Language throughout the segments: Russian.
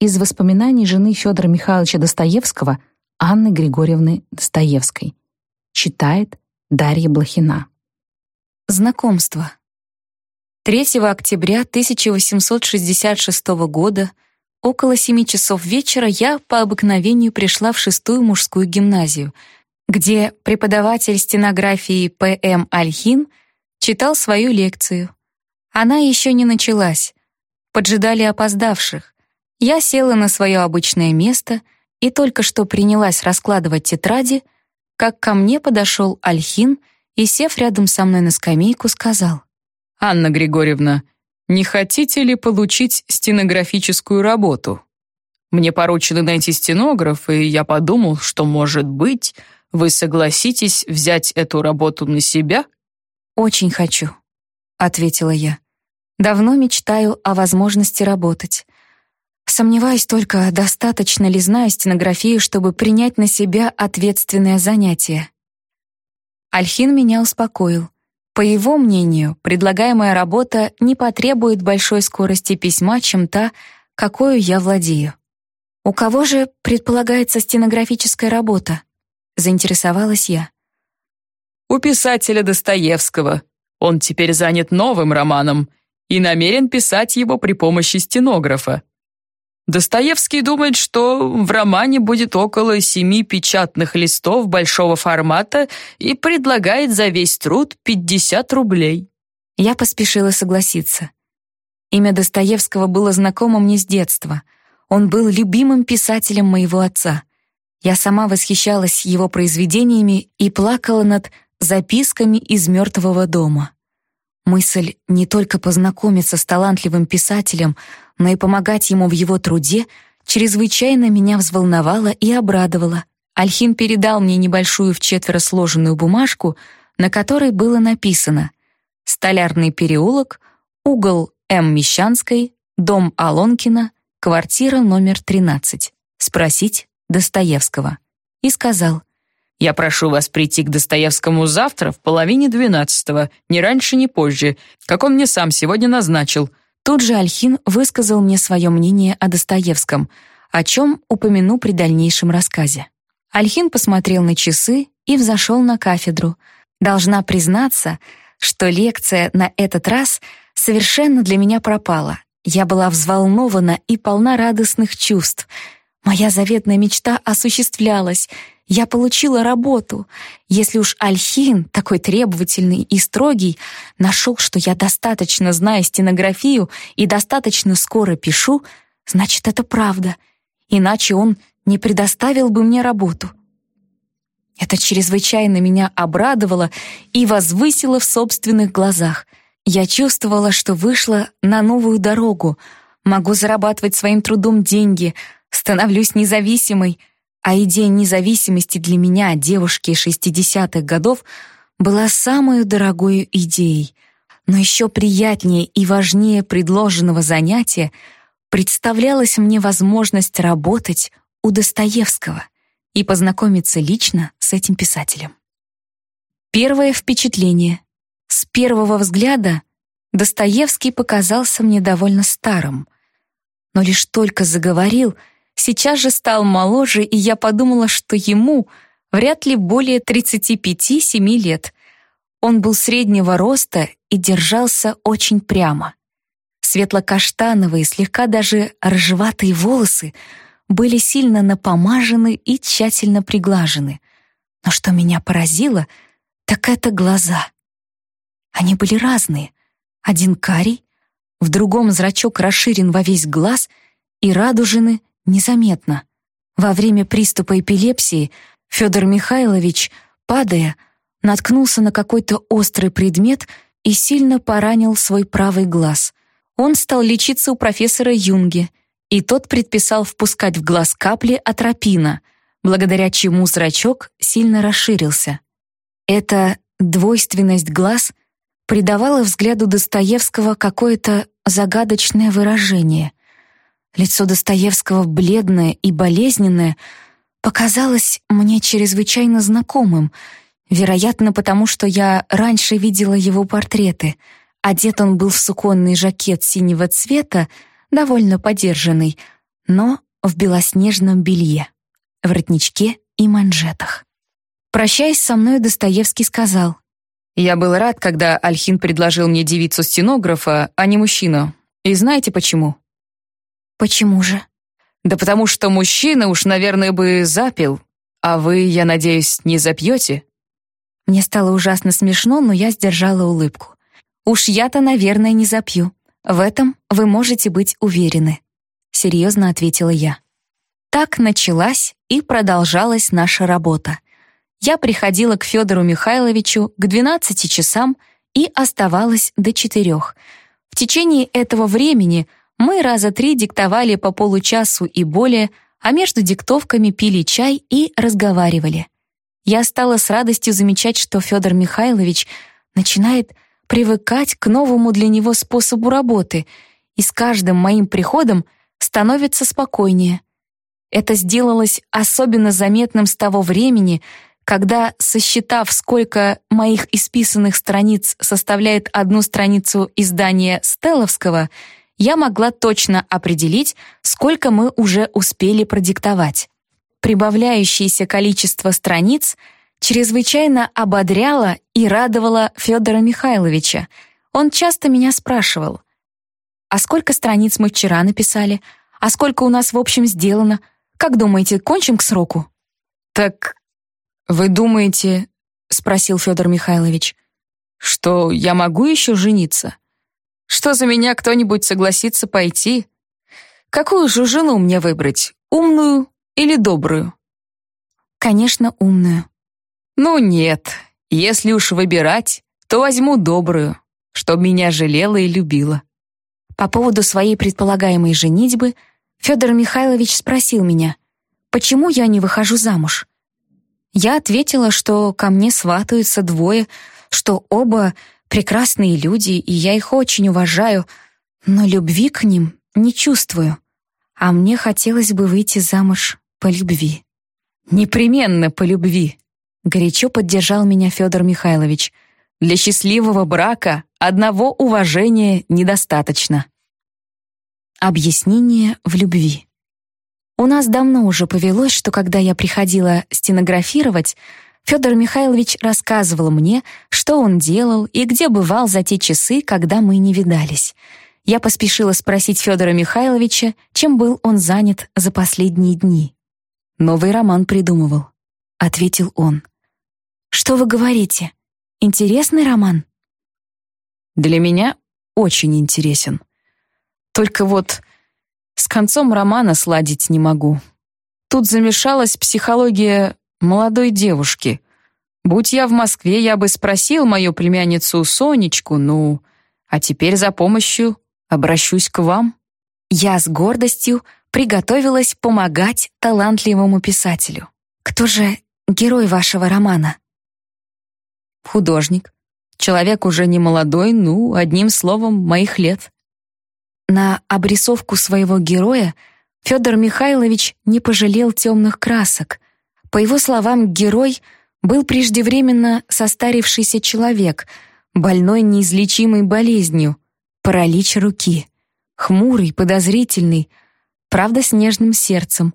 из воспоминаний жены Федора Михайловича Достоевского Анны Григорьевны Достоевской. Читает Дарья Блохина. Знакомство. 3 октября 1866 года около 7 часов вечера я по обыкновению пришла в шестую мужскую гимназию, где преподаватель стенографии П.М. Ольхин читал свою лекцию. Она еще не началась. Поджидали опоздавших. Я села на свое обычное место и только что принялась раскладывать тетради, как ко мне подошел Альхин и, сев рядом со мной на скамейку, сказал. «Анна Григорьевна, не хотите ли получить стенографическую работу? Мне поручено найти стенограф, и я подумал, что, может быть, вы согласитесь взять эту работу на себя?» «Очень хочу», — ответила я. «Давно мечтаю о возможности работать. Сомневаюсь только, достаточно ли знаю стенографию, чтобы принять на себя ответственное занятие. Альхин меня успокоил. По его мнению, предлагаемая работа не потребует большой скорости письма, чем та, какую я владею. «У кого же предполагается стенографическая работа?» — заинтересовалась я. «У писателя Достоевского. Он теперь занят новым романом и намерен писать его при помощи стенографа. Достоевский думает, что в романе будет около семи печатных листов большого формата и предлагает за весь труд 50 рублей. Я поспешила согласиться. Имя Достоевского было знакомо мне с детства. Он был любимым писателем моего отца. Я сама восхищалась его произведениями и плакала над записками из мертвого дома. Мысль не только познакомиться с талантливым писателем, но и помогать ему в его труде чрезвычайно меня взволновала и обрадовала. Альхин передал мне небольшую в четверо сложенную бумажку, на которой было написано «Столярный переулок, угол М. Мещанской, дом Алонкина, квартира номер 13. Спросить Достоевского». И сказал я прошу вас прийти к Достоевскому завтра в половине двенадцатого, ни раньше, ни позже, как он мне сам сегодня назначил». Тут же Альхин высказал мне свое мнение о Достоевском, о чем упомяну при дальнейшем рассказе. Альхин посмотрел на часы и взошел на кафедру. Должна признаться, что лекция на этот раз совершенно для меня пропала. Я была взволнована и полна радостных чувств. Моя заветная мечта осуществлялась — я получила работу. Если уж Альхин, такой требовательный и строгий, нашел, что я достаточно знаю стенографию и достаточно скоро пишу, значит, это правда. Иначе он не предоставил бы мне работу. Это чрезвычайно меня обрадовало и возвысило в собственных глазах. Я чувствовала, что вышла на новую дорогу, могу зарабатывать своим трудом деньги, становлюсь независимой — а идея независимости для меня, девушки 60-х годов, была самой дорогой идеей. Но еще приятнее и важнее предложенного занятия представлялась мне возможность работать у Достоевского и познакомиться лично с этим писателем. Первое впечатление. С первого взгляда Достоевский показался мне довольно старым, но лишь только заговорил — сейчас же стал моложе, и я подумала, что ему вряд ли более 35-7 лет. Он был среднего роста и держался очень прямо. Светло-каштановые, слегка даже рыжеватые волосы были сильно напомажены и тщательно приглажены. Но что меня поразило, так это глаза. Они были разные. Один карий, в другом зрачок расширен во весь глаз и радужины незаметно. Во время приступа эпилепсии Федор Михайлович, падая, наткнулся на какой-то острый предмет и сильно поранил свой правый глаз. Он стал лечиться у профессора Юнге, и тот предписал впускать в глаз капли атропина, благодаря чему зрачок сильно расширился. Эта двойственность глаз придавала взгляду Достоевского какое-то загадочное выражение. Лицо Достоевского, бледное и болезненное, показалось мне чрезвычайно знакомым, вероятно, потому что я раньше видела его портреты. Одет он был в суконный жакет синего цвета, довольно подержанный, но в белоснежном белье, воротничке и манжетах. Прощаясь со мной, Достоевский сказал, «Я был рад, когда Альхин предложил мне девицу-стенографа, а не мужчину. И знаете почему?» «Почему же?» «Да потому что мужчина уж, наверное, бы запил, а вы, я надеюсь, не запьете?» Мне стало ужасно смешно, но я сдержала улыбку. «Уж я-то, наверное, не запью. В этом вы можете быть уверены», — серьезно ответила я. Так началась и продолжалась наша работа. Я приходила к Федору Михайловичу к 12 часам и оставалась до четырех. В течение этого времени мы раза три диктовали по получасу и более, а между диктовками пили чай и разговаривали. Я стала с радостью замечать, что Федор Михайлович начинает привыкать к новому для него способу работы и с каждым моим приходом становится спокойнее. Это сделалось особенно заметным с того времени, когда, сосчитав, сколько моих исписанных страниц составляет одну страницу издания Стелловского, я могла точно определить, сколько мы уже успели продиктовать. Прибавляющееся количество страниц чрезвычайно ободряло и радовало Федора Михайловича. Он часто меня спрашивал, «А сколько страниц мы вчера написали? А сколько у нас в общем сделано? Как думаете, кончим к сроку?» «Так вы думаете, — спросил Федор Михайлович, — что я могу еще жениться? Что за меня кто-нибудь согласится пойти? Какую же жену мне выбрать, умную или добрую? Конечно, умную. Ну нет, если уж выбирать, то возьму добрую, чтоб меня жалела и любила. По поводу своей предполагаемой женитьбы Федор Михайлович спросил меня, почему я не выхожу замуж. Я ответила, что ко мне сватаются двое, что оба прекрасные люди, и я их очень уважаю, но любви к ним не чувствую. А мне хотелось бы выйти замуж по любви. Непременно по любви, горячо поддержал меня Федор Михайлович. Для счастливого брака одного уважения недостаточно. Объяснение в любви. У нас давно уже повелось, что когда я приходила стенографировать, Федор Михайлович рассказывал мне, что он делал и где бывал за те часы, когда мы не видались. Я поспешила спросить Федора Михайловича, чем был он занят за последние дни. «Новый роман придумывал», — ответил он. «Что вы говорите? Интересный роман?» «Для меня очень интересен. Только вот с концом романа сладить не могу. Тут замешалась психология молодой девушки. Будь я в Москве, я бы спросил мою племянницу Сонечку, ну, а теперь за помощью обращусь к вам». Я с гордостью приготовилась помогать талантливому писателю. Кто же герой вашего романа? Художник. Человек уже не молодой, ну, одним словом, моих лет. На обрисовку своего героя Федор Михайлович не пожалел темных красок. По его словам, герой был преждевременно состарившийся человек, больной неизлечимой болезнью, паралич руки, хмурый, подозрительный, правда, с нежным сердцем,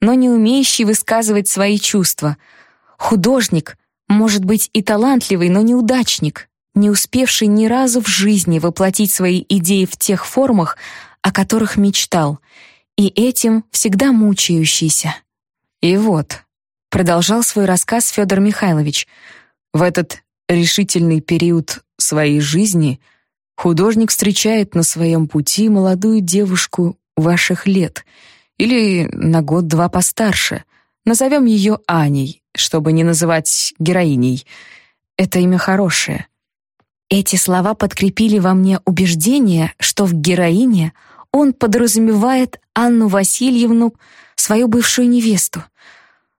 но не умеющий высказывать свои чувства. Художник, может быть, и талантливый, но неудачник, не успевший ни разу в жизни воплотить свои идеи в тех формах, о которых мечтал, и этим всегда мучающийся. И вот, продолжал свой рассказ Федор Михайлович, в этот решительный период своей жизни художник встречает на своем пути молодую девушку ваших лет или на год-два постарше. Назовем ее Аней, чтобы не называть героиней. Это имя хорошее. Эти слова подкрепили во мне убеждение, что в героине он подразумевает Анну Васильевну, свою бывшую невесту.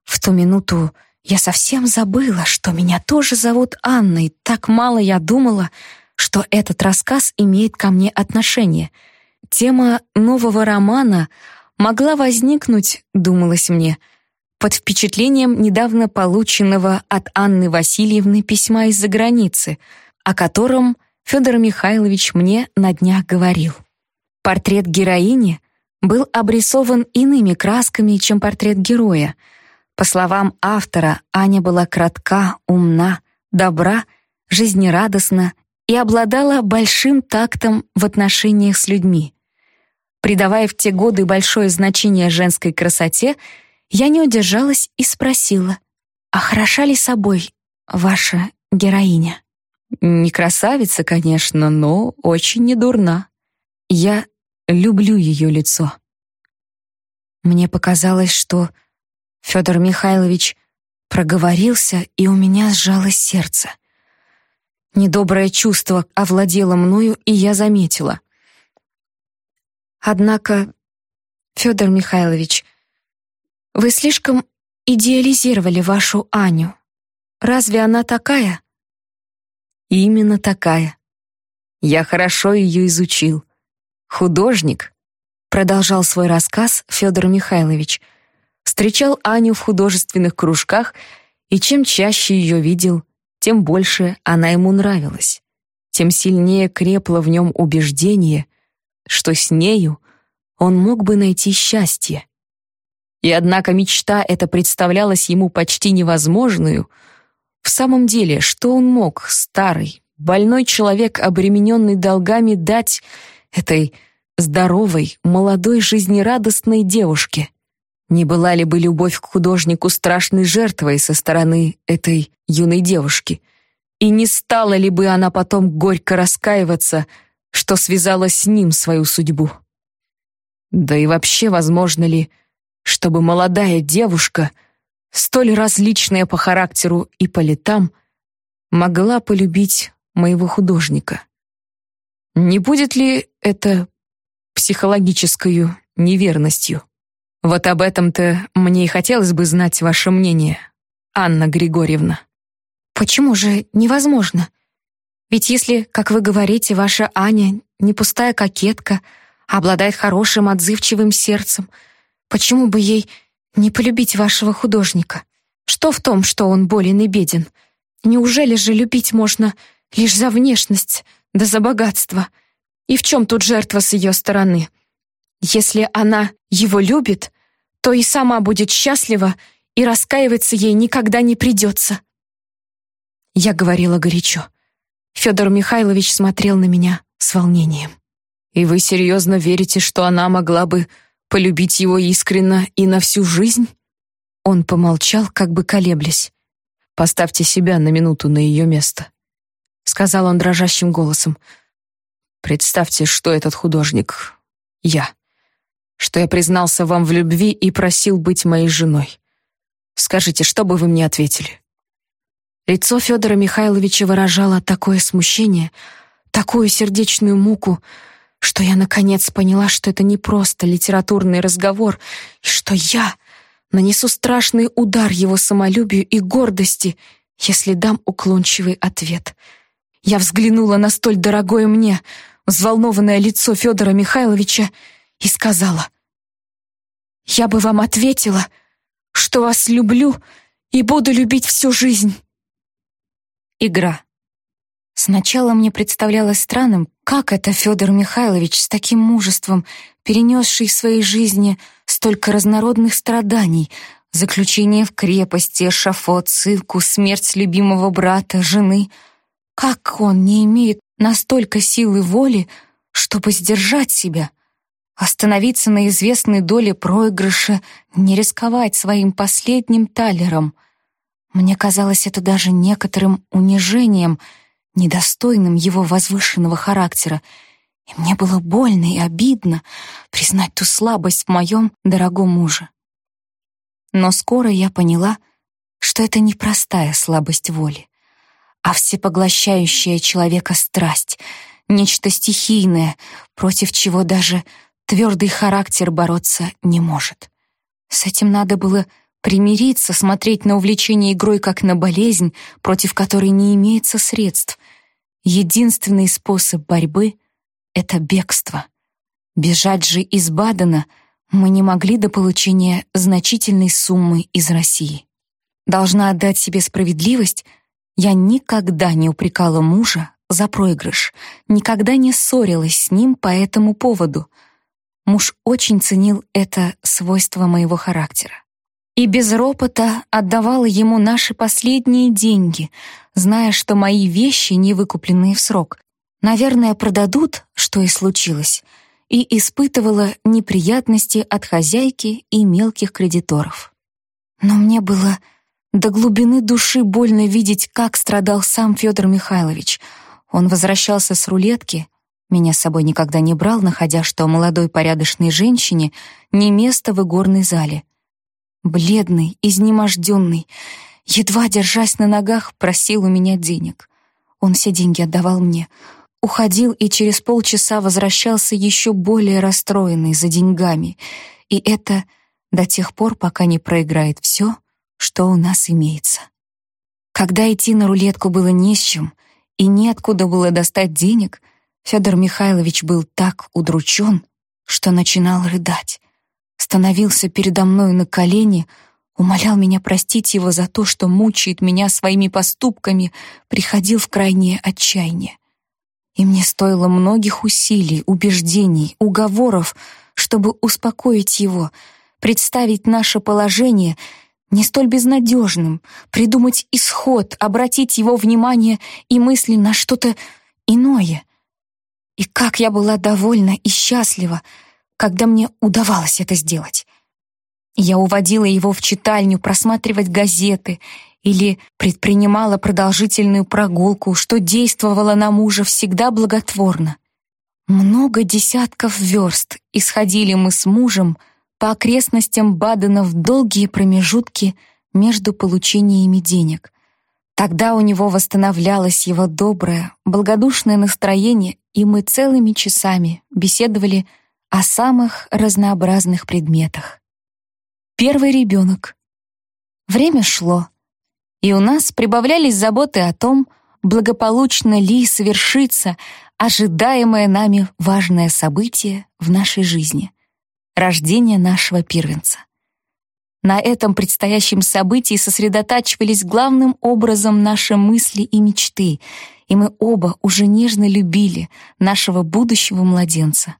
В ту минуту я совсем забыла, что меня тоже зовут Анной, так мало я думала, что этот рассказ имеет ко мне отношение. Тема нового романа могла возникнуть, думалось мне, под впечатлением недавно полученного от Анны Васильевны письма из-за границы, о котором Федор Михайлович мне на днях говорил. Портрет героини был обрисован иными красками, чем портрет героя. По словам автора, Аня была кратка, умна, добра, жизнерадостна и обладала большим тактом в отношениях с людьми. Придавая в те годы большое значение женской красоте, я не удержалась и спросила, «А хороша ли собой ваша героиня?» «Не красавица, конечно, но очень недурна. Я люблю ее лицо». Мне показалось, что Федор Михайлович проговорился, и у меня сжалось сердце. Недоброе чувство овладело мною, и я заметила. Однако, Федор Михайлович, вы слишком идеализировали вашу Аню. Разве она такая? Именно такая. Я хорошо ее изучил. Художник, продолжал свой рассказ Федор Михайлович, встречал Аню в художественных кружках, и чем чаще ее видел, тем больше она ему нравилась, тем сильнее крепло в нем убеждение, что с нею он мог бы найти счастье. И однако мечта эта представлялась ему почти невозможную. В самом деле, что он мог, старый, больной человек, обремененный долгами, дать этой здоровой, молодой, жизнерадостной девушке? Не была ли бы любовь к художнику страшной жертвой со стороны этой юной девушки? И не стала ли бы она потом горько раскаиваться, что связала с ним свою судьбу? Да и вообще, возможно ли, чтобы молодая девушка, столь различная по характеру и по летам, могла полюбить моего художника? Не будет ли это психологической неверностью? Вот об этом-то мне и хотелось бы знать ваше мнение, Анна Григорьевна. Почему же невозможно? Ведь если, как вы говорите, ваша Аня не пустая кокетка, а обладает хорошим, отзывчивым сердцем, почему бы ей не полюбить вашего художника? Что в том, что он болен и беден? Неужели же любить можно лишь за внешность, да за богатство? И в чем тут жертва с ее стороны? Если она его любит, то и сама будет счастлива, и раскаиваться ей никогда не придется. Я говорила горячо. Федор Михайлович смотрел на меня с волнением. «И вы серьезно верите, что она могла бы полюбить его искренно и на всю жизнь?» Он помолчал, как бы колеблясь. «Поставьте себя на минуту на ее место», — сказал он дрожащим голосом. «Представьте, что этот художник — я что я признался вам в любви и просил быть моей женой. Скажите, что бы вы мне ответили?» Лицо Федора Михайловича выражало такое смущение, такую сердечную муку, что я наконец поняла, что это не просто литературный разговор, и что я нанесу страшный удар его самолюбию и гордости, если дам уклончивый ответ. Я взглянула на столь дорогое мне, взволнованное лицо Федора Михайловича и сказала, «Я бы вам ответила, что вас люблю и буду любить всю жизнь». Игра. Сначала мне представлялось странным, как это Федор Михайлович с таким мужеством, перенесший в своей жизни столько разнородных страданий, заключение в крепости, шафот, ссылку, смерть любимого брата, жены, как он не имеет настолько силы воли, чтобы сдержать себя — Остановиться на известной доле проигрыша, не рисковать своим последним талером. Мне казалось это даже некоторым унижением, недостойным его возвышенного характера, и мне было больно и обидно признать ту слабость в моем дорогом муже. Но скоро я поняла, что это не простая слабость воли, а всепоглощающая человека страсть, нечто стихийное, против чего даже твердый характер бороться не может. С этим надо было примириться, смотреть на увлечение игрой как на болезнь, против которой не имеется средств. Единственный способ борьбы — это бегство. Бежать же из Бадена мы не могли до получения значительной суммы из России. Должна отдать себе справедливость, я никогда не упрекала мужа за проигрыш, никогда не ссорилась с ним по этому поводу — Муж очень ценил это свойство моего характера. И без ропота отдавала ему наши последние деньги, зная, что мои вещи, не выкупленные в срок, наверное, продадут, что и случилось, и испытывала неприятности от хозяйки и мелких кредиторов. Но мне было до глубины души больно видеть, как страдал сам Федор Михайлович. Он возвращался с рулетки, меня с собой никогда не брал, находя, что молодой порядочной женщине не место в игорной зале. Бледный, изнеможденный, едва держась на ногах, просил у меня денег. Он все деньги отдавал мне. Уходил и через полчаса возвращался еще более расстроенный за деньгами. И это до тех пор, пока не проиграет все, что у нас имеется. Когда идти на рулетку было не с чем и неоткуда было достать денег, Федор Михайлович был так удручен, что начинал рыдать. Становился передо мной на колени, умолял меня простить его за то, что мучает меня своими поступками, приходил в крайнее отчаяние. И мне стоило многих усилий, убеждений, уговоров, чтобы успокоить его, представить наше положение не столь безнадежным, придумать исход, обратить его внимание и мысли на что-то иное — и как я была довольна и счастлива, когда мне удавалось это сделать. Я уводила его в читальню просматривать газеты или предпринимала продолжительную прогулку, что действовало на мужа всегда благотворно. Много десятков верст исходили мы с мужем по окрестностям Бадена в долгие промежутки между получениями денег. Тогда у него восстановлялось его доброе, благодушное настроение и мы целыми часами беседовали о самых разнообразных предметах. Первый ребенок. Время шло, и у нас прибавлялись заботы о том, благополучно ли совершится ожидаемое нами важное событие в нашей жизни — рождение нашего первенца. На этом предстоящем событии сосредотачивались главным образом наши мысли и мечты, и мы оба уже нежно любили нашего будущего младенца.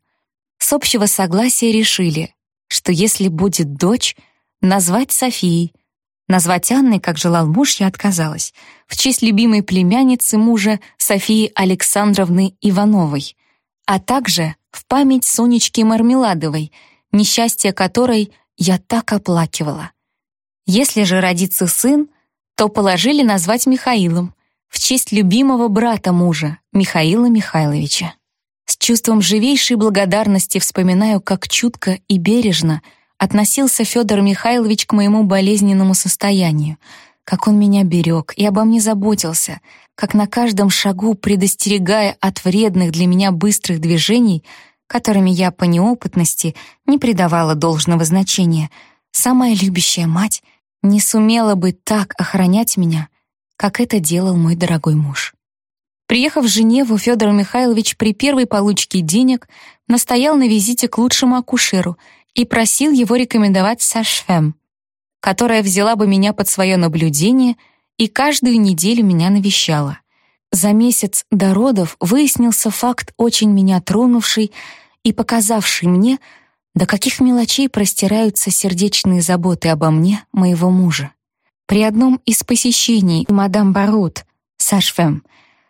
С общего согласия решили, что если будет дочь, назвать Софией. Назвать Анной, как желал муж, я отказалась, в честь любимой племянницы мужа Софии Александровны Ивановой, а также в память Сонечки Мармеладовой, несчастье которой я так оплакивала. Если же родится сын, то положили назвать Михаилом, в честь любимого брата мужа, Михаила Михайловича. С чувством живейшей благодарности вспоминаю, как чутко и бережно относился Федор Михайлович к моему болезненному состоянию, как он меня берег и обо мне заботился, как на каждом шагу предостерегая от вредных для меня быстрых движений, которыми я по неопытности не придавала должного значения, самая любящая мать не сумела бы так охранять меня, как это делал мой дорогой муж. Приехав в Женеву, Федор Михайлович при первой получке денег настоял на визите к лучшему акушеру и просил его рекомендовать Сашфем, которая взяла бы меня под свое наблюдение и каждую неделю меня навещала. За месяц до родов выяснился факт, очень меня тронувший и показавший мне, до каких мелочей простираются сердечные заботы обо мне, моего мужа. При одном из посещений мадам Барут, Сашфем,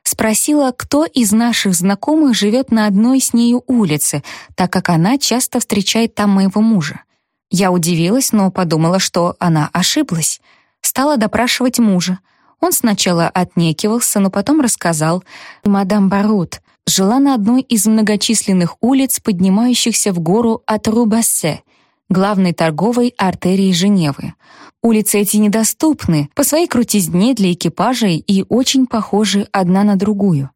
спросила, кто из наших знакомых живет на одной с нею улице, так как она часто встречает там моего мужа. Я удивилась, но подумала, что она ошиблась. Стала допрашивать мужа. Он сначала отнекивался, но потом рассказал. Мадам Барут жила на одной из многочисленных улиц, поднимающихся в гору от Рубассе, главной торговой артерии Женевы. Улицы эти недоступны по своей крутизне для экипажей и очень похожи одна на другую.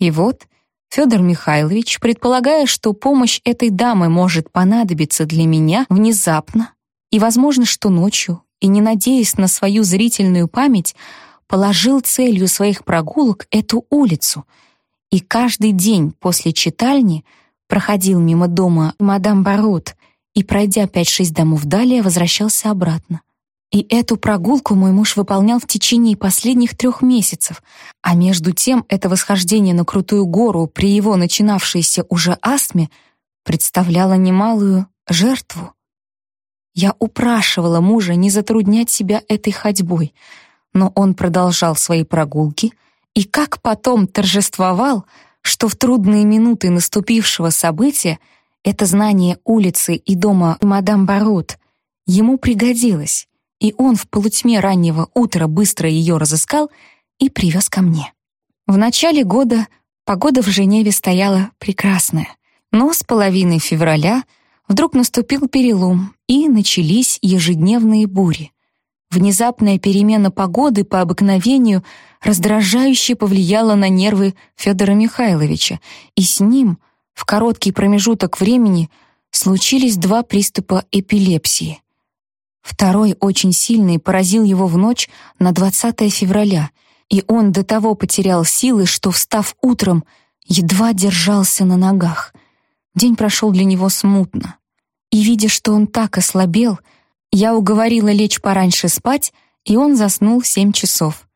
И вот Федор Михайлович, предполагая, что помощь этой дамы может понадобиться для меня внезапно и, возможно, что ночью, и не надеясь на свою зрительную память, положил целью своих прогулок эту улицу и каждый день после читальни проходил мимо дома мадам Барут и, пройдя пять-шесть домов далее, возвращался обратно. И эту прогулку мой муж выполнял в течение последних трех месяцев, а между тем это восхождение на крутую гору при его начинавшейся уже астме представляла немалую жертву. Я упрашивала мужа не затруднять себя этой ходьбой, но он продолжал свои прогулки и как потом торжествовал, что в трудные минуты наступившего события это знание улицы и дома мадам Барут ему пригодилось, и он в полутьме раннего утра быстро ее разыскал и привез ко мне. В начале года погода в Женеве стояла прекрасная, но с половины февраля вдруг наступил перелом, и начались ежедневные бури. Внезапная перемена погоды по обыкновению раздражающе повлияла на нервы Федора Михайловича, и с ним в короткий промежуток времени случились два приступа эпилепсии. Второй, очень сильный, поразил его в ночь на 20 февраля, и он до того потерял силы, что, встав утром, едва держался на ногах. День прошел для него смутно. И, видя, что он так ослабел, я уговорила лечь пораньше спать, и он заснул в семь часов.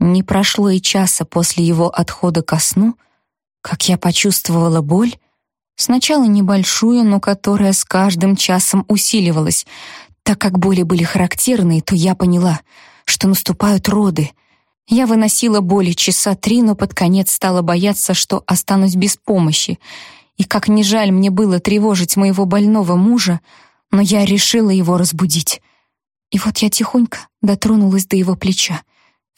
Не прошло и часа после его отхода ко сну, как я почувствовала боль, сначала небольшую, но которая с каждым часом усиливалась, так как боли были характерные, то я поняла, что наступают роды. Я выносила боли часа три, но под конец стала бояться, что останусь без помощи. И как не жаль мне было тревожить моего больного мужа, но я решила его разбудить. И вот я тихонько дотронулась до его плеча.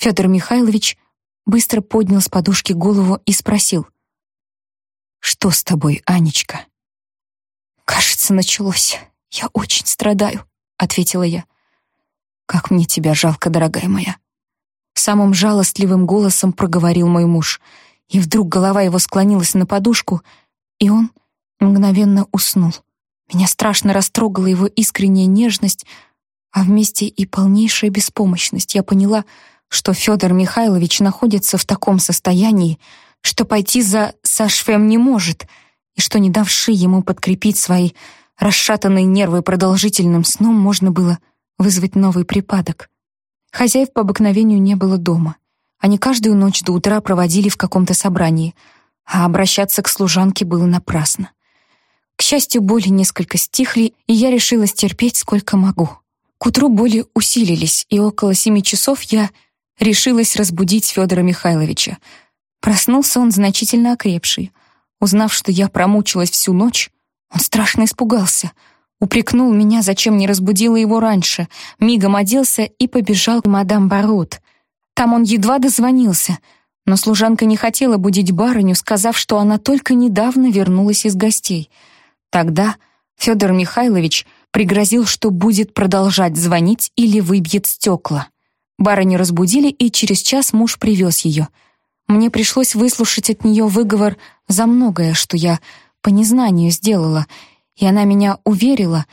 Федор Михайлович быстро поднял с подушки голову и спросил. «Что с тобой, Анечка?» «Кажется, началось. Я очень страдаю», ответила я. Как мне тебя жалко, дорогая моя. Самым жалостливым голосом проговорил мой муж, и вдруг голова его склонилась на подушку, и он мгновенно уснул. Меня страшно растрогала его искренняя нежность, а вместе и полнейшая беспомощность. Я поняла, что Федор Михайлович находится в таком состоянии, что пойти за Сашфем не может, и что, не давши ему подкрепить свои расшатанные нервы продолжительным сном можно было вызвать новый припадок. Хозяев по обыкновению не было дома. Они каждую ночь до утра проводили в каком-то собрании, а обращаться к служанке было напрасно. К счастью, боли несколько стихли, и я решила стерпеть сколько могу. К утру боли усилились, и около семи часов я решилась разбудить Федора Михайловича. Проснулся он значительно окрепший. Узнав, что я промучилась всю ночь, он страшно испугался. Упрекнул меня, зачем не разбудила его раньше. Мигом оделся и побежал к мадам Барут. Там он едва дозвонился. Но служанка не хотела будить барыню, сказав, что она только недавно вернулась из гостей. Тогда Федор Михайлович пригрозил, что будет продолжать звонить или выбьет стекла. Барыню разбудили, и через час муж привез ее. Мне пришлось выслушать от нее выговор за многое, что я по незнанию сделала, и она меня уверила,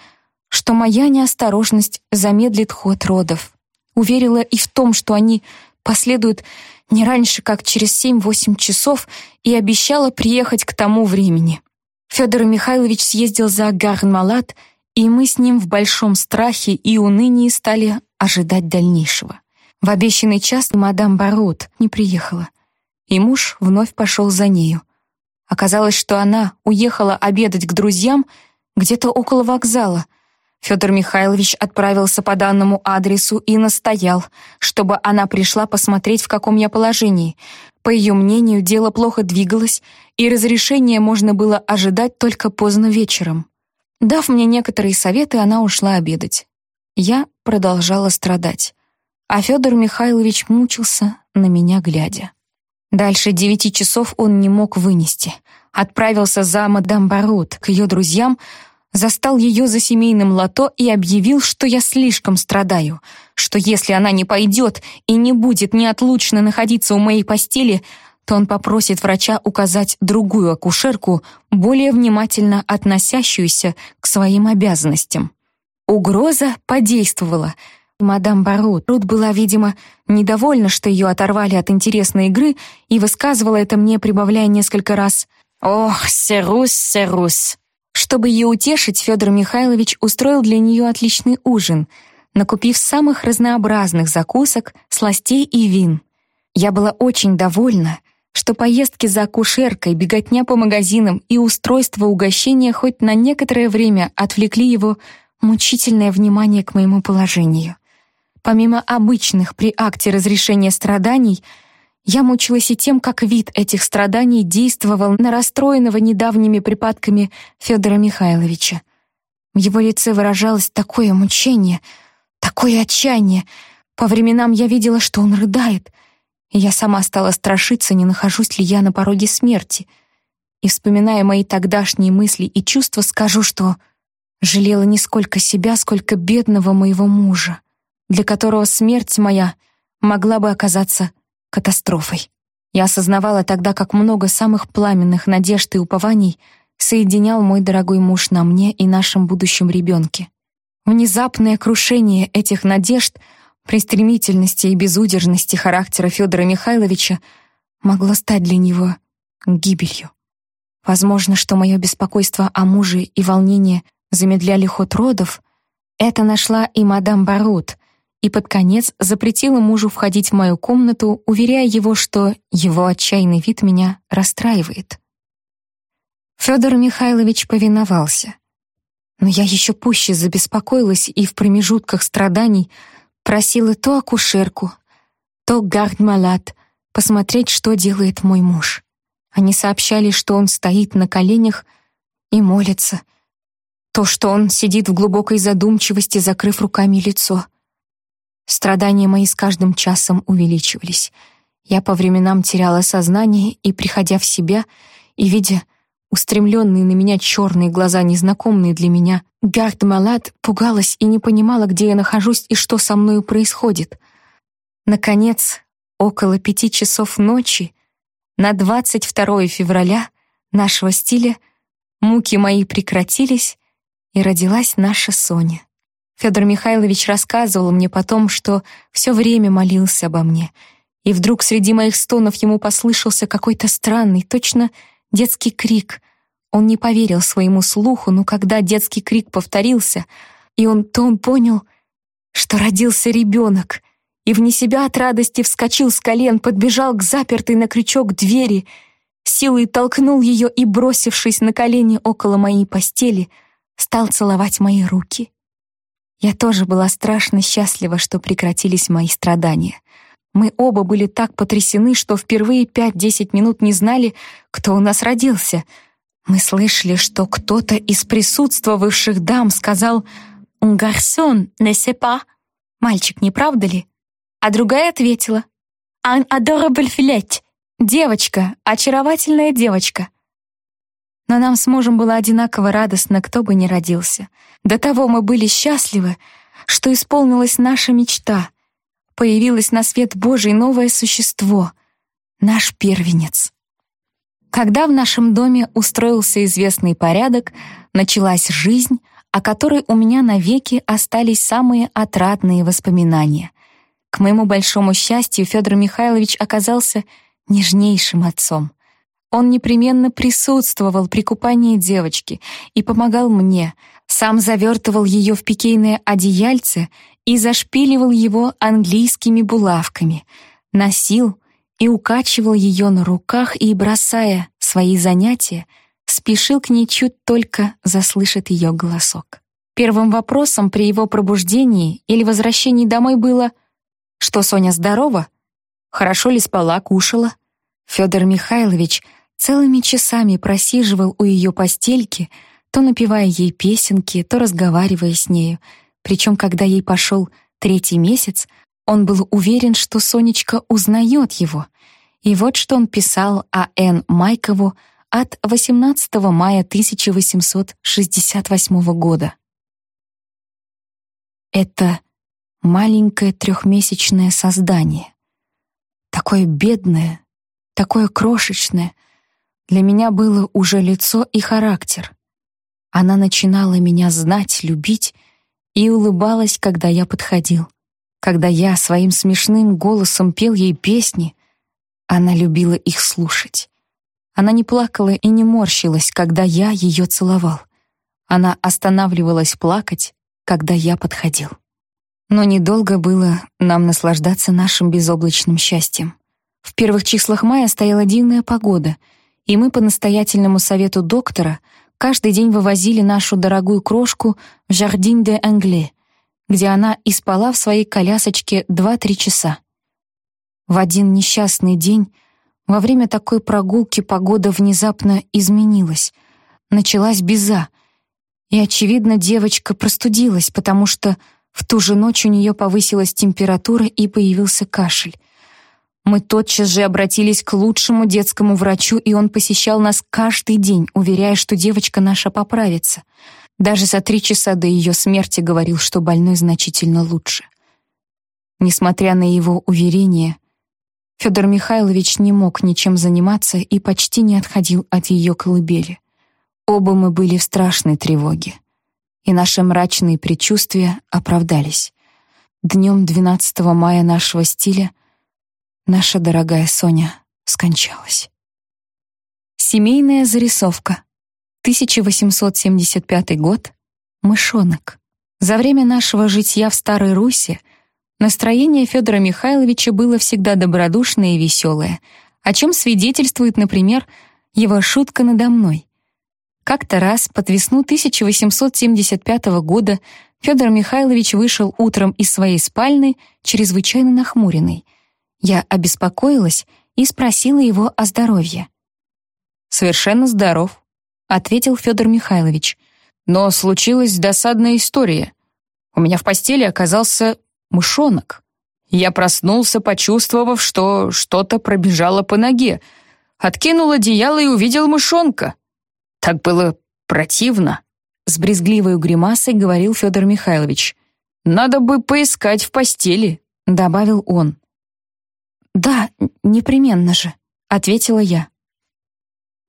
что моя неосторожность замедлит ход родов. Уверила и в том, что они последуют не раньше, как через семь-восемь часов, и обещала приехать к тому времени. Федор Михайлович съездил за Гарнмалат, и мы с ним в большом страхе и унынии стали ожидать дальнейшего. В обещанный час мадам Барут не приехала, и муж вновь пошел за нею. Оказалось, что она уехала обедать к друзьям где-то около вокзала. Федор Михайлович отправился по данному адресу и настоял, чтобы она пришла посмотреть, в каком я положении. По ее мнению, дело плохо двигалось, и разрешение можно было ожидать только поздно вечером. Дав мне некоторые советы, она ушла обедать. Я продолжала страдать, а Федор Михайлович мучился на меня глядя. Дальше девяти часов он не мог вынести. Отправился за мадам Барут к ее друзьям, застал ее за семейным лото и объявил, что я слишком страдаю, что если она не пойдет и не будет неотлучно находиться у моей постели, то он попросит врача указать другую акушерку, более внимательно относящуюся к своим обязанностям. Угроза подействовала — Мадам Барут Рут была, видимо, недовольна, что ее оторвали от интересной игры, и высказывала это мне, прибавляя несколько раз «Ох, серус, серус». Чтобы ее утешить, Федор Михайлович устроил для нее отличный ужин, накупив самых разнообразных закусок, сластей и вин. Я была очень довольна, что поездки за акушеркой, беготня по магазинам и устройство угощения хоть на некоторое время отвлекли его мучительное внимание к моему положению. Помимо обычных при акте разрешения страданий, я мучилась и тем, как вид этих страданий действовал на расстроенного недавними припадками Федора Михайловича. В его лице выражалось такое мучение, такое отчаяние. По временам я видела, что он рыдает, и я сама стала страшиться, не нахожусь ли я на пороге смерти. И, вспоминая мои тогдашние мысли и чувства, скажу, что жалела не сколько себя, сколько бедного моего мужа, для которого смерть моя могла бы оказаться катастрофой. Я осознавала тогда, как много самых пламенных надежд и упований соединял мой дорогой муж на мне и нашем будущем ребенке. Внезапное крушение этих надежд при стремительности и безудержности характера Федора Михайловича могло стать для него гибелью. Возможно, что мое беспокойство о муже и волнение замедляли ход родов, это нашла и мадам Барут, и под конец запретила мужу входить в мою комнату, уверяя его, что его отчаянный вид меня расстраивает. Федор Михайлович повиновался. Но я еще пуще забеспокоилась и в промежутках страданий просила то акушерку, то гардмалат посмотреть, что делает мой муж. Они сообщали, что он стоит на коленях и молится, то, что он сидит в глубокой задумчивости, закрыв руками лицо. Страдания мои с каждым часом увеличивались. Я по временам теряла сознание и, приходя в себя и видя устремленные на меня черные глаза, незнакомые для меня. Гард Малат пугалась и не понимала, где я нахожусь и что со мною происходит. Наконец, около пяти часов ночи, на 22 февраля нашего стиля, муки мои прекратились, и родилась наша Соня. Федор Михайлович рассказывал мне потом, что все время молился обо мне, и вдруг среди моих стонов ему послышался какой-то странный, точно детский крик. Он не поверил своему слуху, но когда детский крик повторился, и он то он понял, что родился ребенок, и вне себя от радости вскочил с колен, подбежал к запертой на крючок двери, силой толкнул ее и, бросившись на колени около моей постели, стал целовать мои руки. Я тоже была страшно счастлива, что прекратились мои страдания. Мы оба были так потрясены, что впервые пять-десять минут не знали, кто у нас родился. Мы слышали, что кто-то из присутствовавших дам сказал «Un garçon, ne sais pas?» «Мальчик, не правда ли?» А другая ответила «Un adorable filette» «Девочка, очаровательная девочка». Но нам с мужем было одинаково радостно, кто бы ни родился. До того мы были счастливы, что исполнилась наша мечта — появилось на свет Божий новое существо — наш первенец. Когда в нашем доме устроился известный порядок, началась жизнь, о которой у меня навеки остались самые отрадные воспоминания. К моему большому счастью, Федор Михайлович оказался нежнейшим отцом. Он непременно присутствовал при купании девочки и помогал мне, сам завертывал ее в пикейное одеяльце и зашпиливал его английскими булавками, носил и укачивал ее на руках и, бросая свои занятия, спешил к ней чуть только заслышит ее голосок. Первым вопросом при его пробуждении или возвращении домой было «Что, Соня, здорова? Хорошо ли спала, кушала?» Федор Михайлович целыми часами просиживал у ее постельки, то напевая ей песенки, то разговаривая с нею, причем, когда ей пошел третий месяц, он был уверен, что Сонечка узнает его. И вот что он писал о Н. Майкову от 18 мая 1868 года. Это маленькое трехмесячное создание. Такое бедное, такое крошечное. Для меня было уже лицо и характер. Она начинала меня знать, любить и улыбалась, когда я подходил. Когда я своим смешным голосом пел ей песни, она любила их слушать. Она не плакала и не морщилась, когда я ее целовал. Она останавливалась плакать, когда я подходил. Но недолго было нам наслаждаться нашим безоблачным счастьем. В первых числах мая стояла дивная погода, и мы по настоятельному совету доктора каждый день вывозили нашу дорогую крошку в Жардин де Англе, где она и спала в своей колясочке 2-3 часа. В один несчастный день во время такой прогулки погода внезапно изменилась. Началась беза. И, очевидно, девочка простудилась, потому что в ту же ночь у нее повысилась температура и появился кашель. Мы тотчас же обратились к лучшему детскому врачу, и он посещал нас каждый день, уверяя, что девочка наша поправится. Даже за три часа до ее смерти говорил, что больной значительно лучше. Несмотря на его уверение, Федор Михайлович не мог ничем заниматься и почти не отходил от ее колыбели. Оба мы были в страшной тревоге, и наши мрачные предчувствия оправдались. Днем 12 мая нашего стиля наша дорогая Соня скончалась. Семейная зарисовка. 1875 год. Мышонок. За время нашего житья в Старой Руси настроение Федора Михайловича было всегда добродушное и веселое, о чем свидетельствует, например, его шутка надо мной. Как-то раз, под весну 1875 года, Федор Михайлович вышел утром из своей спальни, чрезвычайно нахмуренный. Я обеспокоилась и спросила его о здоровье. «Совершенно здоров», ответил Федор Михайлович. Но случилась досадная история. У меня в постели оказался мышонок. Я проснулся, почувствовав, что что-то пробежало по ноге. Откинул одеяло и увидел мышонка. Так было противно. С брезгливой гримасой говорил Федор Михайлович. «Надо бы поискать в постели», — добавил он. «Да, непременно же», — ответила я.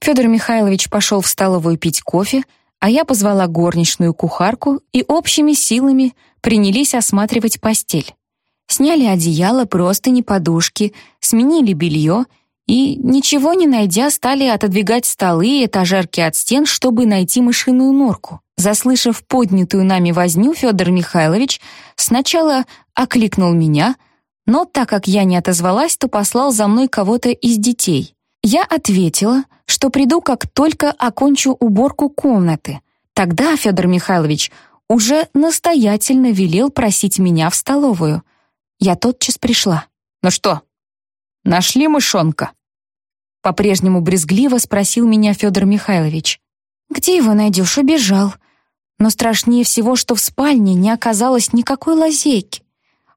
Федор Михайлович пошел в столовую пить кофе, а я позвала горничную кухарку и общими силами принялись осматривать постель. Сняли одеяло, простыни, подушки, сменили белье и, ничего не найдя, стали отодвигать столы и этажерки от стен, чтобы найти мышиную норку. Заслышав поднятую нами возню, Федор Михайлович сначала окликнул меня, но так как я не отозвалась, то послал за мной кого-то из детей. Я ответила, что приду, как только окончу уборку комнаты. Тогда Федор Михайлович уже настоятельно велел просить меня в столовую. Я тотчас пришла. «Ну что, нашли мышонка?» По-прежнему брезгливо спросил меня Федор Михайлович. «Где его найдешь? Убежал». Но страшнее всего, что в спальне не оказалось никакой лазейки.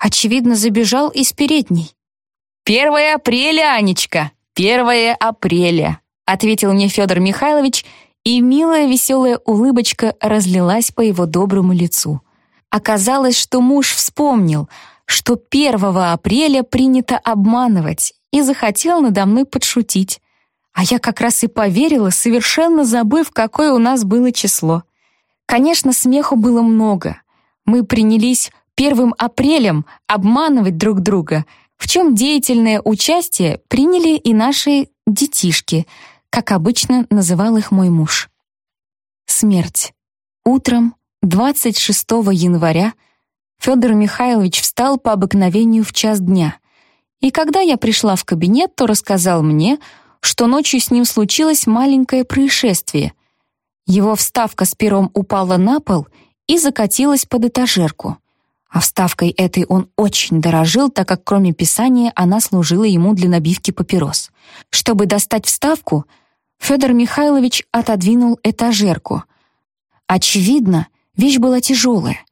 Очевидно, забежал из передней. «Первое апреля, Анечка!» «Первое апреля», — ответил мне Федор Михайлович, и милая веселая улыбочка разлилась по его доброму лицу. Оказалось, что муж вспомнил, что 1 апреля принято обманывать, и захотел надо мной подшутить. А я как раз и поверила, совершенно забыв, какое у нас было число. Конечно, смеху было много. Мы принялись первым апрелем обманывать друг друга — в чем деятельное участие приняли и наши детишки, как обычно называл их мой муж. Смерть. Утром 26 января Федор Михайлович встал по обыкновению в час дня. И когда я пришла в кабинет, то рассказал мне, что ночью с ним случилось маленькое происшествие. Его вставка с пером упала на пол и закатилась под этажерку. А вставкой этой он очень дорожил, так как кроме писания она служила ему для набивки папирос. Чтобы достать вставку, Федор Михайлович отодвинул этажерку. Очевидно, вещь была тяжелая,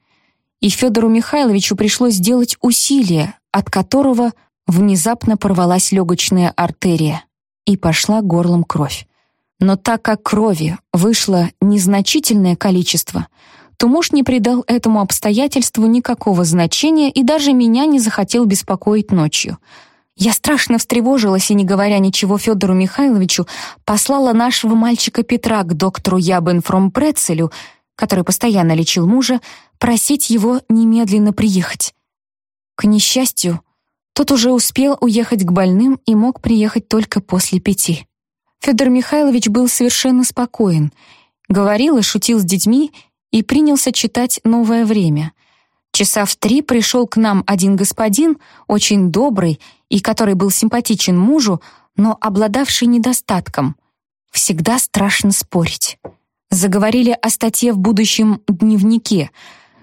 и Федору Михайловичу пришлось сделать усилие, от которого внезапно порвалась легочная артерия и пошла горлом кровь. Но так как крови вышло незначительное количество — то муж не придал этому обстоятельству никакого значения и даже меня не захотел беспокоить ночью. Я страшно встревожилась и, не говоря ничего Федору Михайловичу, послала нашего мальчика Петра к доктору Ябенфром Прецелю, который постоянно лечил мужа, просить его немедленно приехать. К несчастью, тот уже успел уехать к больным и мог приехать только после пяти. Федор Михайлович был совершенно спокоен, говорил и шутил с детьми и принялся читать «Новое время». Часа в три пришел к нам один господин, очень добрый и который был симпатичен мужу, но обладавший недостатком. Всегда страшно спорить. Заговорили о статье в будущем дневнике.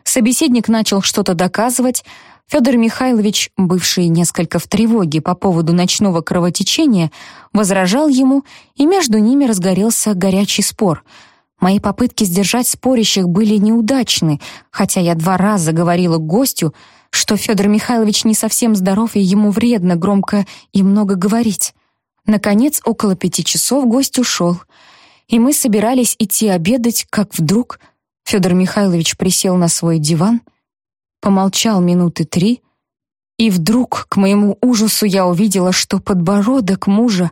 Собеседник начал что-то доказывать. Федор Михайлович, бывший несколько в тревоге по поводу ночного кровотечения, возражал ему, и между ними разгорелся горячий спор — Мои попытки сдержать спорящих были неудачны, хотя я два раза говорила гостю, что Федор Михайлович не совсем здоров и ему вредно громко и много говорить. Наконец, около пяти часов гость ушел, и мы собирались идти обедать, как вдруг Федор Михайлович присел на свой диван, помолчал минуты три, и вдруг, к моему ужасу, я увидела, что подбородок мужа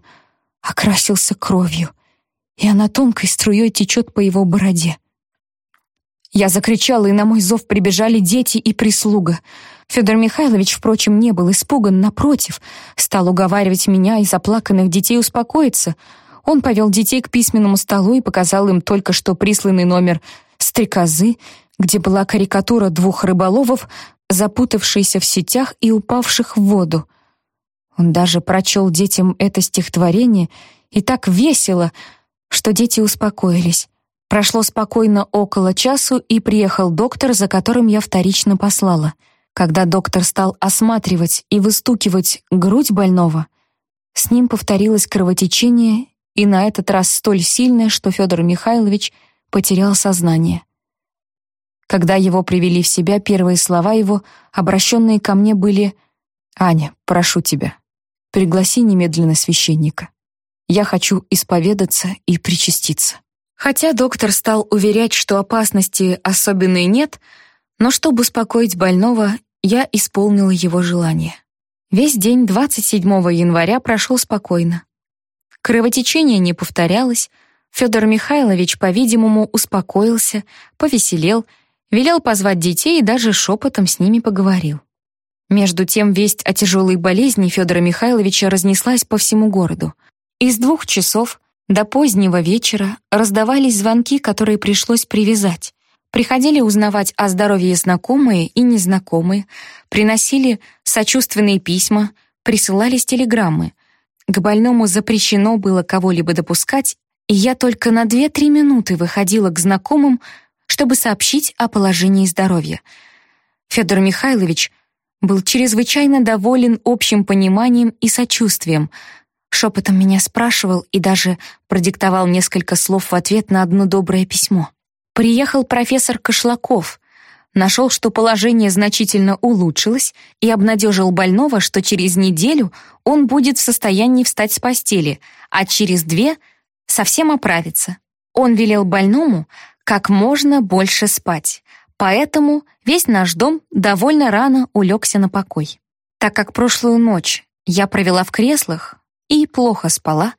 окрасился кровью и она тонкой струей течет по его бороде. Я закричала, и на мой зов прибежали дети и прислуга. Федор Михайлович, впрочем, не был испуган, напротив, стал уговаривать меня и заплаканных детей успокоиться. Он повел детей к письменному столу и показал им только что присланный номер «Стрекозы», где была карикатура двух рыболовов, запутавшихся в сетях и упавших в воду. Он даже прочел детям это стихотворение, и так весело — что дети успокоились. Прошло спокойно около часу, и приехал доктор, за которым я вторично послала. Когда доктор стал осматривать и выстукивать грудь больного, с ним повторилось кровотечение, и на этот раз столь сильное, что Федор Михайлович потерял сознание. Когда его привели в себя, первые слова его, обращенные ко мне, были «Аня, прошу тебя, пригласи немедленно священника». Я хочу исповедаться и причаститься. Хотя доктор стал уверять, что опасности особенной нет, но чтобы успокоить больного, я исполнила его желание. Весь день 27 января прошел спокойно. Кровотечение не повторялось, Федор Михайлович, по-видимому, успокоился, повеселел, велел позвать детей и даже шепотом с ними поговорил. Между тем весть о тяжелой болезни Федора Михайловича разнеслась по всему городу — из двух часов до позднего вечера раздавались звонки, которые пришлось привязать. Приходили узнавать о здоровье знакомые и незнакомые, приносили сочувственные письма, присылались телеграммы. К больному запрещено было кого-либо допускать, и я только на 2-3 минуты выходила к знакомым, чтобы сообщить о положении здоровья. Федор Михайлович был чрезвычайно доволен общим пониманием и сочувствием — Шепотом меня спрашивал и даже продиктовал несколько слов в ответ на одно доброе письмо. Приехал профессор Кошлаков, нашел, что положение значительно улучшилось и обнадежил больного, что через неделю он будет в состоянии встать с постели, а через две совсем оправится. Он велел больному как можно больше спать, поэтому весь наш дом довольно рано улегся на покой. Так как прошлую ночь я провела в креслах, и плохо спала,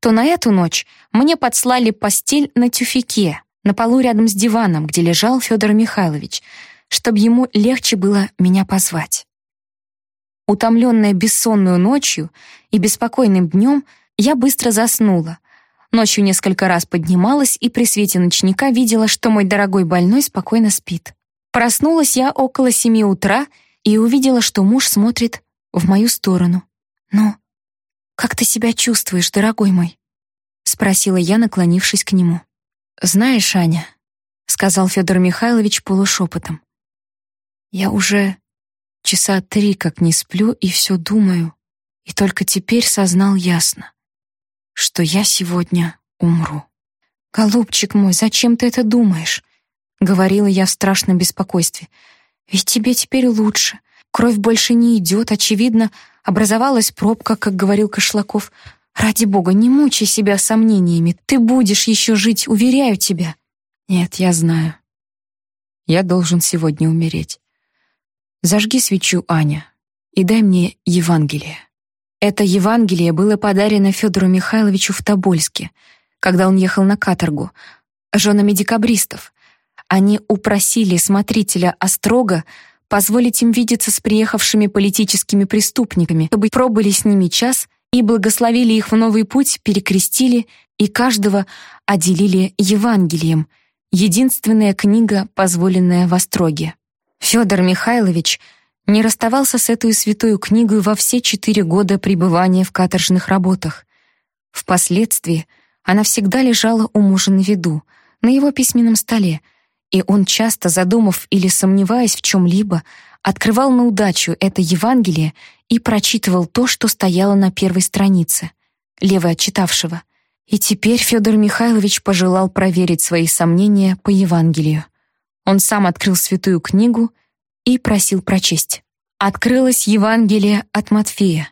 то на эту ночь мне подслали постель на тюфике, на полу рядом с диваном, где лежал Федор Михайлович, чтобы ему легче было меня позвать. Утомленная бессонную ночью и беспокойным днем, я быстро заснула. Ночью несколько раз поднималась и при свете ночника видела, что мой дорогой больной спокойно спит. Проснулась я около семи утра и увидела, что муж смотрит в мою сторону. «Ну, «Как ты себя чувствуешь, дорогой мой?» — спросила я, наклонившись к нему. «Знаешь, Аня», — сказал Федор Михайлович полушепотом, «я уже часа три как не сплю и все думаю, и только теперь сознал ясно, что я сегодня умру». «Голубчик мой, зачем ты это думаешь?» — говорила я в страшном беспокойстве. «Ведь тебе теперь лучше, кровь больше не идет, очевидно, Образовалась пробка, как говорил Кошлаков. Ради бога, не мучай себя сомнениями. Ты будешь еще жить, уверяю тебя. Нет, я знаю. Я должен сегодня умереть. Зажги свечу, Аня, и дай мне Евангелие. Это Евангелие было подарено Федору Михайловичу в Тобольске, когда он ехал на каторгу, женами декабристов. Они упросили смотрителя Острога позволить им видеться с приехавшими политическими преступниками, чтобы пробыли с ними час и благословили их в новый путь, перекрестили и каждого отделили Евангелием, единственная книга, позволенная в Остроге. Федор Михайлович не расставался с этой святую книгой во все четыре года пребывания в каторжных работах. Впоследствии она всегда лежала у мужа на виду, на его письменном столе, и он часто, задумав или сомневаясь в чем-либо, открывал на удачу это Евангелие и прочитывал то, что стояло на первой странице, левой от читавшего. И теперь Федор Михайлович пожелал проверить свои сомнения по Евангелию. Он сам открыл святую книгу и просил прочесть. Открылось Евангелие от Матфея.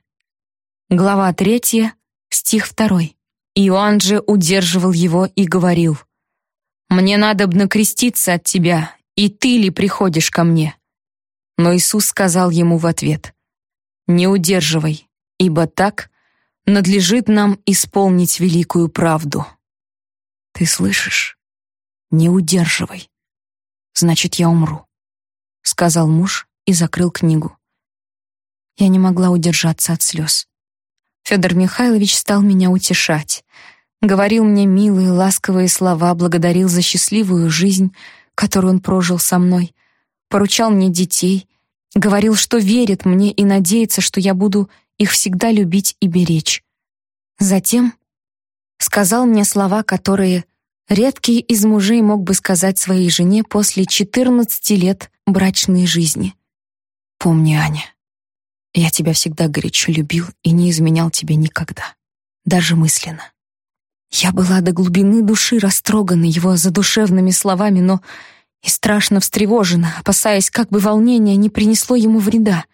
Глава 3, стих 2. Иоанн же удерживал его и говорил, «Мне надобно креститься от тебя, и ты ли приходишь ко мне?» Но Иисус сказал ему в ответ, «Не удерживай, ибо так надлежит нам исполнить великую правду». «Ты слышишь? Не удерживай. Значит, я умру», — сказал муж и закрыл книгу. Я не могла удержаться от слез. Федор Михайлович стал меня утешать. Говорил мне милые, ласковые слова, благодарил за счастливую жизнь, которую он прожил со мной, поручал мне детей, говорил, что верит мне и надеется, что я буду их всегда любить и беречь. Затем сказал мне слова, которые редкий из мужей мог бы сказать своей жене после 14 лет брачной жизни. «Помни, Аня, я тебя всегда горячо любил и не изменял тебе никогда, даже мысленно. Я была до глубины души растрогана его задушевными словами, но и страшно встревожена, опасаясь, как бы волнение не принесло ему вреда.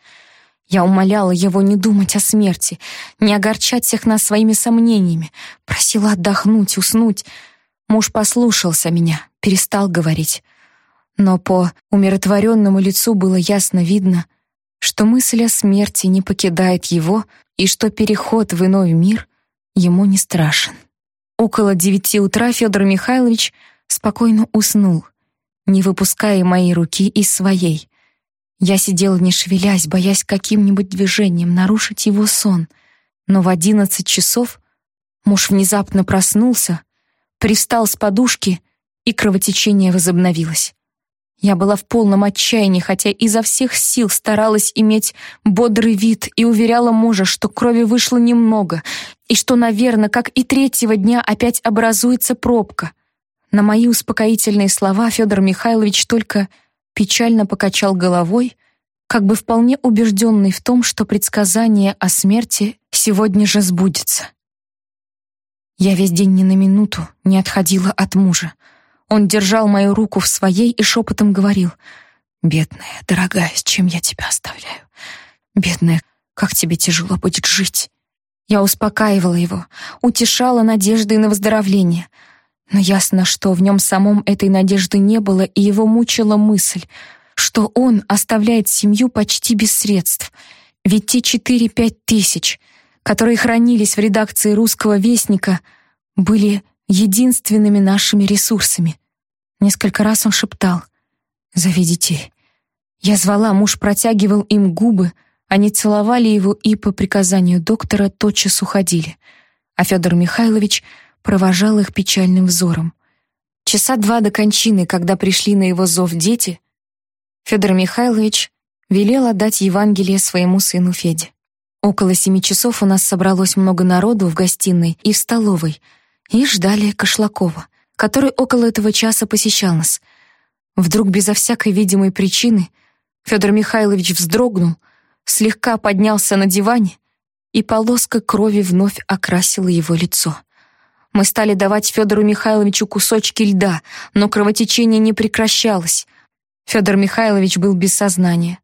Я умоляла его не думать о смерти, не огорчать всех нас своими сомнениями, просила отдохнуть, уснуть. Муж послушался меня, перестал говорить. Но по умиротворенному лицу было ясно видно, что мысль о смерти не покидает его и что переход в иной мир ему не страшен. Около девяти утра Федор Михайлович спокойно уснул, не выпуская моей руки из своей. Я сидела не шевелясь, боясь каким-нибудь движением нарушить его сон. Но в одиннадцать часов муж внезапно проснулся, пристал с подушки, и кровотечение возобновилось. Я была в полном отчаянии, хотя изо всех сил старалась иметь бодрый вид и уверяла мужа, что крови вышло немного, и что, наверное, как и третьего дня опять образуется пробка. На мои успокоительные слова Федор Михайлович только печально покачал головой, как бы вполне убежденный в том, что предсказание о смерти сегодня же сбудется. Я весь день ни на минуту не отходила от мужа. Он держал мою руку в своей и шепотом говорил, «Бедная, дорогая, с чем я тебя оставляю? Бедная, как тебе тяжело будет жить». Я успокаивала его, утешала надеждой на выздоровление. Но ясно, что в нем самом этой надежды не было, и его мучила мысль, что он оставляет семью почти без средств. Ведь те четыре-пять тысяч, которые хранились в редакции «Русского вестника», были единственными нашими ресурсами. Несколько раз он шептал «Зови детей». Я звала, муж протягивал им губы, они целовали его и по приказанию доктора тотчас уходили, а Федор Михайлович провожал их печальным взором. Часа два до кончины, когда пришли на его зов дети, Федор Михайлович велел отдать Евангелие своему сыну Феде. Около семи часов у нас собралось много народу в гостиной и в столовой — и ждали Кошлакова, который около этого часа посещал нас. Вдруг безо всякой видимой причины Федор Михайлович вздрогнул, слегка поднялся на диване, и полоска крови вновь окрасила его лицо. Мы стали давать Федору Михайловичу кусочки льда, но кровотечение не прекращалось. Федор Михайлович был без сознания.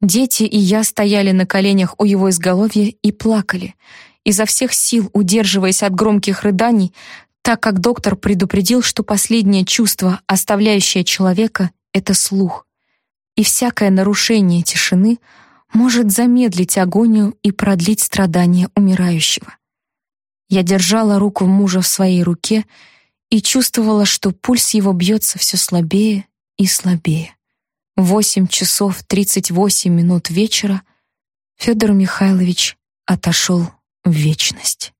Дети и я стояли на коленях у его изголовья и плакали — изо всех сил удерживаясь от громких рыданий, так как доктор предупредил, что последнее чувство, оставляющее человека, — это слух. И всякое нарушение тишины может замедлить агонию и продлить страдания умирающего. Я держала руку мужа в своей руке и чувствовала, что пульс его бьется все слабее и слабее. Восемь часов тридцать восемь минут вечера Федор Михайлович отошел в вечность.